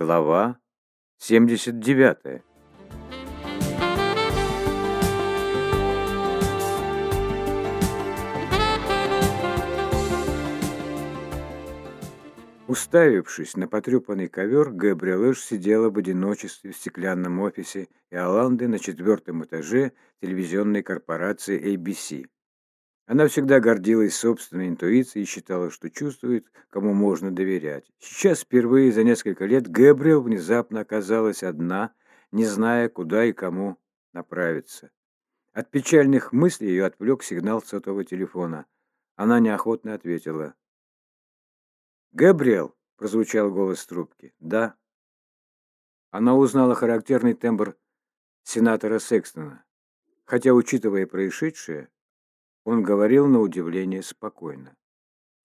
Глава 79. Уставившись на потрепанный ковер, Габриэлэш сидела в одиночестве в стеклянном офисе Иоланды на четвертом этаже телевизионной корпорации ABC. Она всегда гордилась собственной интуицией и считала, что чувствует, кому можно доверять. Сейчас впервые за несколько лет Гэбриэл внезапно оказалась одна, не зная, куда и кому направиться. От печальных мыслей ее отвлек сигнал сотового телефона. Она неохотно ответила. «Гэбриэл!» — прозвучал голос трубки. «Да». Она узнала характерный тембр сенатора Секстона. Хотя, учитывая происшедшее, он говорил на удивление спокойно.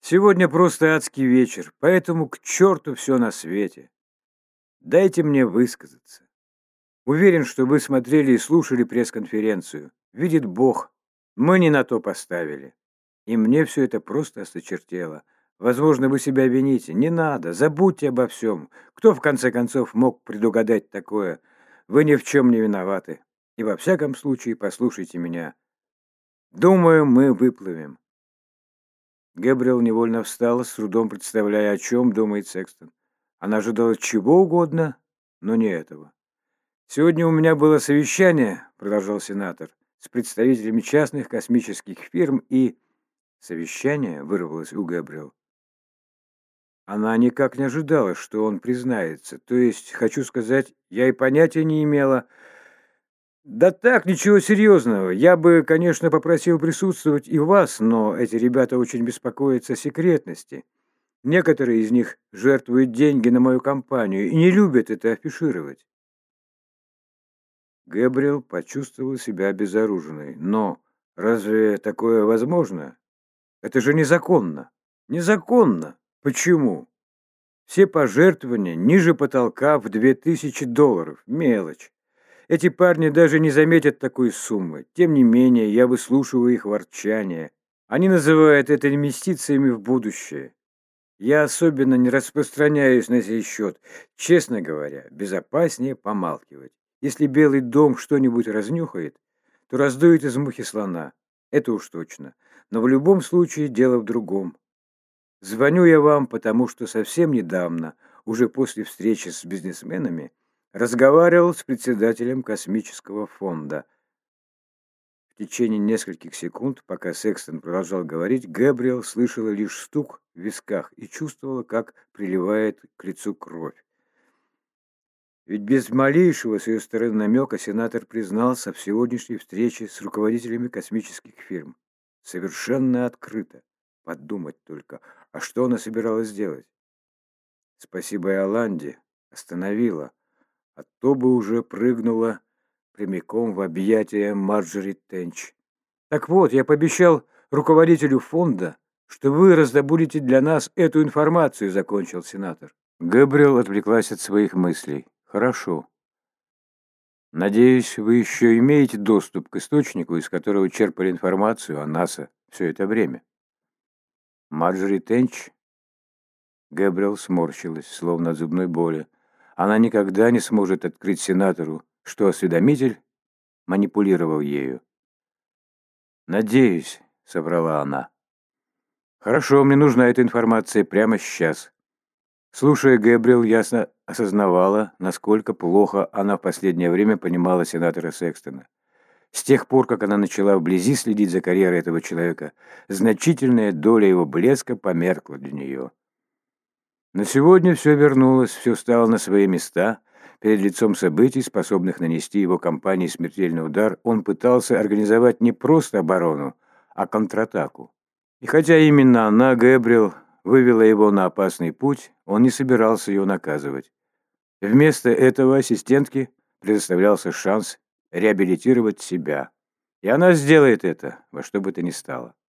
«Сегодня просто адский вечер, поэтому к черту все на свете. Дайте мне высказаться. Уверен, что вы смотрели и слушали пресс-конференцию. Видит Бог, мы не на то поставили. И мне все это просто осточертело. Возможно, вы себя вините. Не надо, забудьте обо всем. Кто, в конце концов, мог предугадать такое? Вы ни в чем не виноваты. И во всяком случае, послушайте меня. Думаю, мы выплывем. Гэбриэл невольно встала, с трудом представляя, о чем думает Секстон. Она ожидала чего угодно, но не этого. «Сегодня у меня было совещание», — продолжал сенатор, «с представителями частных космических фирм и...» «Совещание?» — вырвалось у Гэбриэл. Она никак не ожидала, что он признается. То есть, хочу сказать, я и понятия не имела, да так, ничего серьезного. Я бы, конечно, попросил присутствовать и вас, но эти ребята очень беспокоятся о секретности. Некоторые из них жертвуют деньги на мою компанию и не любят это афишировать. Гэбриэл почувствовал себя обезоруженной. Но разве такое возможно? Это же незаконно. Незаконно. Почему? Все пожертвования ниже потолка в две тысячи долларов. Мелочь. Эти парни даже не заметят такой суммы. Тем не менее, я выслушиваю их ворчание. Они называют это инвестициями в будущее. Я особенно не распространяюсь на сей счет. Честно говоря, безопаснее помалкивать. Если Белый дом что-нибудь разнюхает, то раздует из мухи слона. Это уж точно. Но в любом случае дело в другом. Звоню я вам, потому что совсем недавно, уже после встречи с бизнесменами, разговаривал с председателем космического фонда. В течение нескольких секунд, пока Секстон продолжал говорить, Гэбриэл слышала лишь стук в висках и чувствовала, как приливает к лицу кровь. Ведь без малейшего с ее стороны намека сенатор признался в сегодняшней встрече с руководителями космических фирм. Совершенно открыто. Подумать только, а что она собиралась сделать? Спасибо Иоланде. Остановила а то бы уже прыгнула прямиком в объятия Марджори Тенч. Так вот, я пообещал руководителю фонда, что вы раздобудете для нас эту информацию, закончил сенатор. Габриэл отвлеклась от своих мыслей. Хорошо. Надеюсь, вы еще имеете доступ к источнику, из которого черпали информацию о НАСА все это время. Марджори Тенч Габриэл сморщилась, словно от зубной боли. Она никогда не сможет открыть сенатору, что осведомитель манипулировал ею. «Надеюсь», — собрала она. «Хорошо, мне нужна эта информация прямо сейчас». Слушая Гэбриэл, ясно осознавала, насколько плохо она в последнее время понимала сенатора Секстона. С тех пор, как она начала вблизи следить за карьерой этого человека, значительная доля его блеска померкла для нее. Но сегодня все вернулось, все стало на свои места. Перед лицом событий, способных нанести его компании смертельный удар, он пытался организовать не просто оборону, а контратаку. И хотя именно она, Гэбриэл, вывела его на опасный путь, он не собирался ее наказывать. Вместо этого ассистентке предоставлялся шанс реабилитировать себя. И она сделает это во что бы то ни стало.